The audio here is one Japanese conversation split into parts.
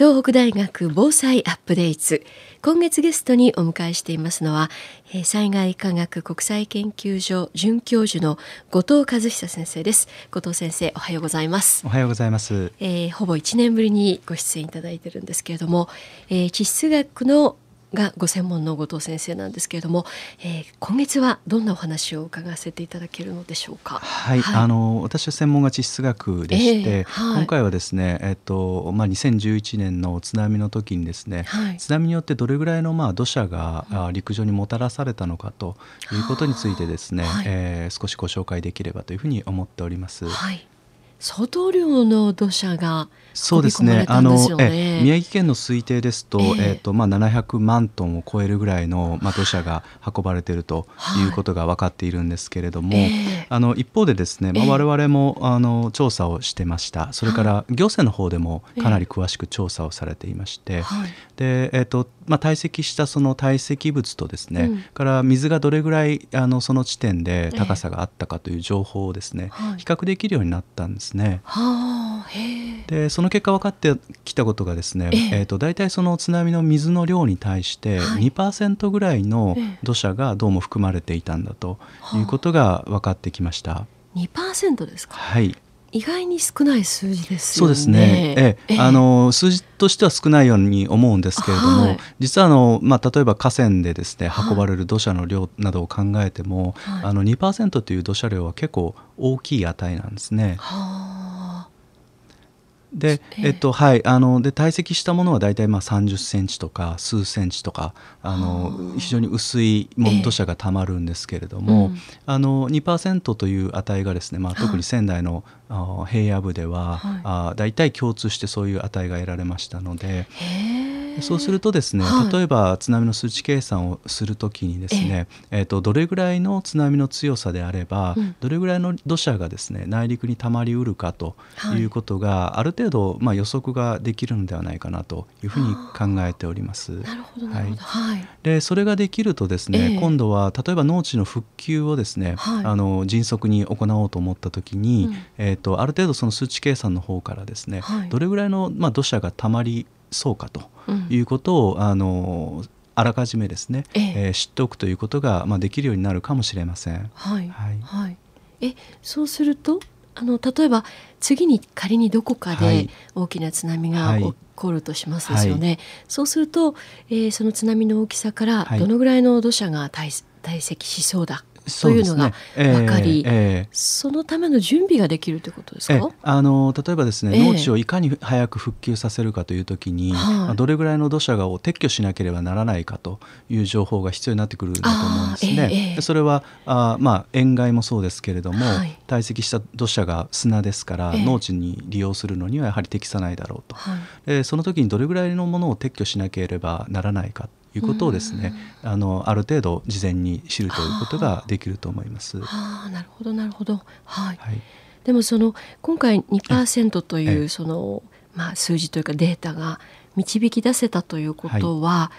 東北大学防災アップデート今月ゲストにお迎えしていますのは、えー、災害科学国際研究所准教授の後藤和久先生です。後藤先生おはようございます。おはようございます、えー、ほぼ1年ぶりにご出演いただいてるんですけれども、えー、地質学のがご専門の後藤先生なんですけれども、えー、今月はどんなお話を伺わせていただけるのでしょうか？はい、はい、あの私は専門が地質学でして、えーはい、今回はですね、えっとまあ2011年の津波の時にですね、はい、津波によってどれぐらいのまあ土砂が、うん、陸上にもたらされたのかということについてですね、はい、えー、少しご紹介できればというふうに思っております。はい相当量の土砂がそうですね。あのえ宮城県の推定ですと、えー、えーとまあ700万トンを超えるぐらいのまあ土砂が運ばれているとい。うことが分かっているんですけれども、はい、あの一方でですね、まあ我々もあの調査をしてました。それから行政の方でもかなり詳しく調査をされていまして、はい、でえっ、ー、とまあ堆積したその堆積物とですね、うん、から水がどれぐらいあのその地点で高さがあったかという情報をですね、比較できるようになったんですね。はあ、でその結果分かってきたことがですね、えー、えーと大体その津波の水の量に対して2%ぐらいの土砂がどうも含まれていたんだということが分かってきました。2%ですか、はい、意外に少ない数字です、ね、そうですね。ええ、あの数字としては少ないように思うんですけれども、はい、実はあのまあ例えば河川でですね運ばれる土砂の量などを考えても、はい、あの2%という土砂量は結構大きい値なんですね。はあで、えっとはい、あので堆積したものは大体まあ30センチとか数センチとかあの非常に薄い土砂がたまるんですけれども、えーうん、あの2%という値がですね、まあ、特に仙台の平野部では、はい、あ大体共通してそういう値が得られましたので。そうするとですね、例えば津波の数値計算をするときにですね、えー、とどれぐらいの津波の強さであれば、うん、どれぐらいの土砂がですね内陸にたまりうるかとい。うことが、ある程度、まあ、予測ができるのではないかなというふうに考えております。はい、でそれができるとですね、えー、今度は例えば農地の復旧をですね、はい、あの迅速に行おうと思ったときに、うん、えーと、ある程度その数値計算の方からですね、はい、どれぐらいの、まあ、土砂がたまりそうかということを、うん、あのあらかじめですね、ええ。ー、知っておくということが、まあ、できるようになるかもしれません。はい、はい。はい、えそうするとあの例えば次に仮にどこかで大きな津波が起こるとしますですよね、はい、そうすると、えー、その津波の大きさからどのぐらいの土砂が堆積しそうだというのが分かり、ねえーえ。ー、そのための準備ができるということですか？あの例えばですね、農地をいかに早く復旧させるかというときに、はい、どれぐらいの土砂がを撤去しなければならないかという情報が必要になってくるんだと思うんですね。それはあ、まあ、塩害もそうですけれども、はい、堆積した土砂が砂ですから、農地に利用するのにはやはり適さないだろうと、はい、その時にどれぐらいのものを撤去しなければならないかいうことをですね、あのある程度事前に知るということができると思います。あなるほどなるほど、はい、はい、でもその今回2%というその、まあ、数字というかデータが導き出せたということは、は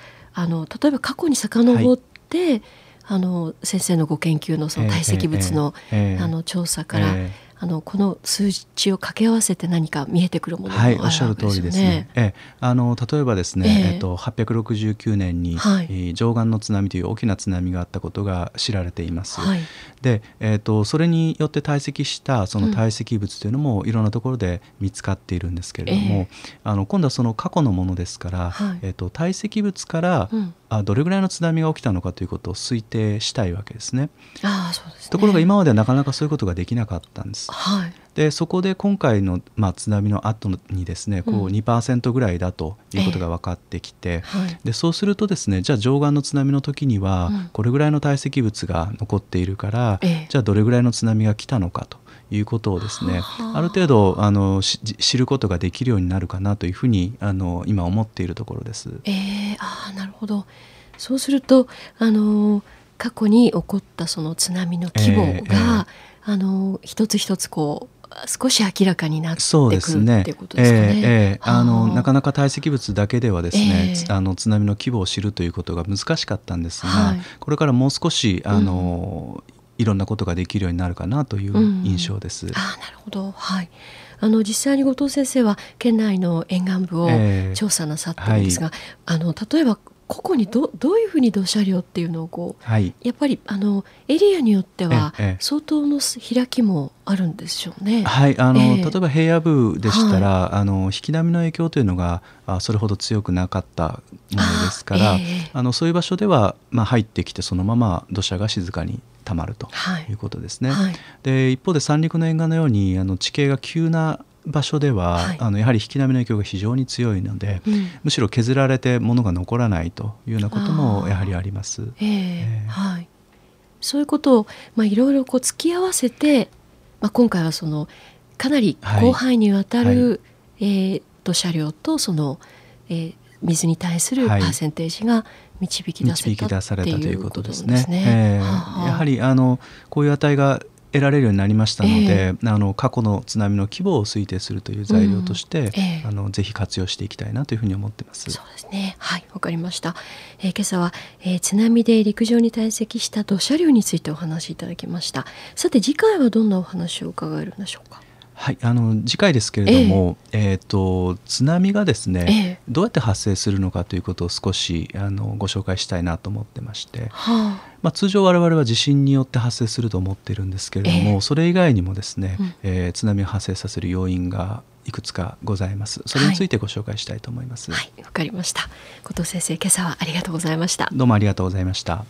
い、あの例えば過去に遡って、はい、あの先生のご研究のその堆積物の,、あの調査から、あのこの数値を掛け合わせて何か見えてくるものがあるわけですよね。はい、おっしゃる通りですね。えあの例えばですね、ええ。っと869年に、はい、上岸の津波という大きな津波があったことが知られています。はい、で、えっとそれによって堆積したその堆積物というのもいろんなところで見つかっているんですけれども、え。あの今度はその過去のものですから、はい、えっと堆積物から、うんあどれぐらいの津波が起きたのかということを推定したいわけですね。あそうです、ね、ところが今まではなかなかそういうことができなかったんです。はい、でそこで今回の、まあ、津波の後にですねこう2%ぐらいだということが分かってきて、はい、でそうするとですねじゃあ上岸の津波の時にはこれぐらいの堆積物が残っているから、うん、じゃあどれぐらいの津波が来たのかと。いうことをですねある程度あの知ることができるようになるかなというふうにあの今思っているところです。えー、あなるほど。そうするとあの過去に起こったその津波の規模が、えーえー、あの一つ一つこう少し明らかになってくるでいうことですかね。えー、あのなかなか堆積物だけではですね、えー、あの津波の規模を知るということが難しかったんですが、はい、これからもう少しあの、うん、いろんなことができるようになるかなという印象です。うん、あなるほど。はい。あの実際に後藤先生は県内の沿岸部を調査なさってるんですが、えーはい、あの例えば個々にどどういうふうに土砂量っていうのをこう、はい、やっぱりあのエリアによっては相当の開きもあるんでしょうね。はいあの、えー、例えば平野部でしたら、はい、あの引き波の影響というのがあそれほど強くなかったものですからあ、のそういう場所では、まあ、入ってきてそのまま土砂が静かにたまるということですね。はい、で一方で三陸の沿岸のようにあの地形が急な場所では、はい、あのやはり引き波の影響が非常に強いので、うん、むしろ削られて物が残らないというようなこともやはりあります。えーえー、はい、そういうことを、まあ、いろいろこう突き合わせて、まあ、今回はそのかなり広範囲にわたる、はい。はい、えー、土砂量とその、えー、水に対するパーセンテージが導き出せた、はい、ということですね。えー、やはりあのこういう値が得られるようになりましたので、えー、あの過去の津波の規模を推定するという材料として、うんえー、あのぜひ活用していきたいなというふうに思ってます。そうですね。はい、わかりました。えー、今朝は、えー、津波で陸上に堆積した土砂量についてお話しいただきました。さて次回はどんなお話を伺えるんでしょうか？はい、あの次回ですけれども、えー、えーと津波がですね、えー、どうやって発生するのかということを少しあのご紹介したいなと思ってまして、はあ、まあ、通常我々は地震によって発生すると思っているんですけれども、えー、それ以外にもですね、うん、えー、津波を発生させる要因がいくつかございます。それについてご紹介したいと思います。はい、わ、はい、かりました。後藤先生、今朝はありがとうございました。どうもありがとうございました。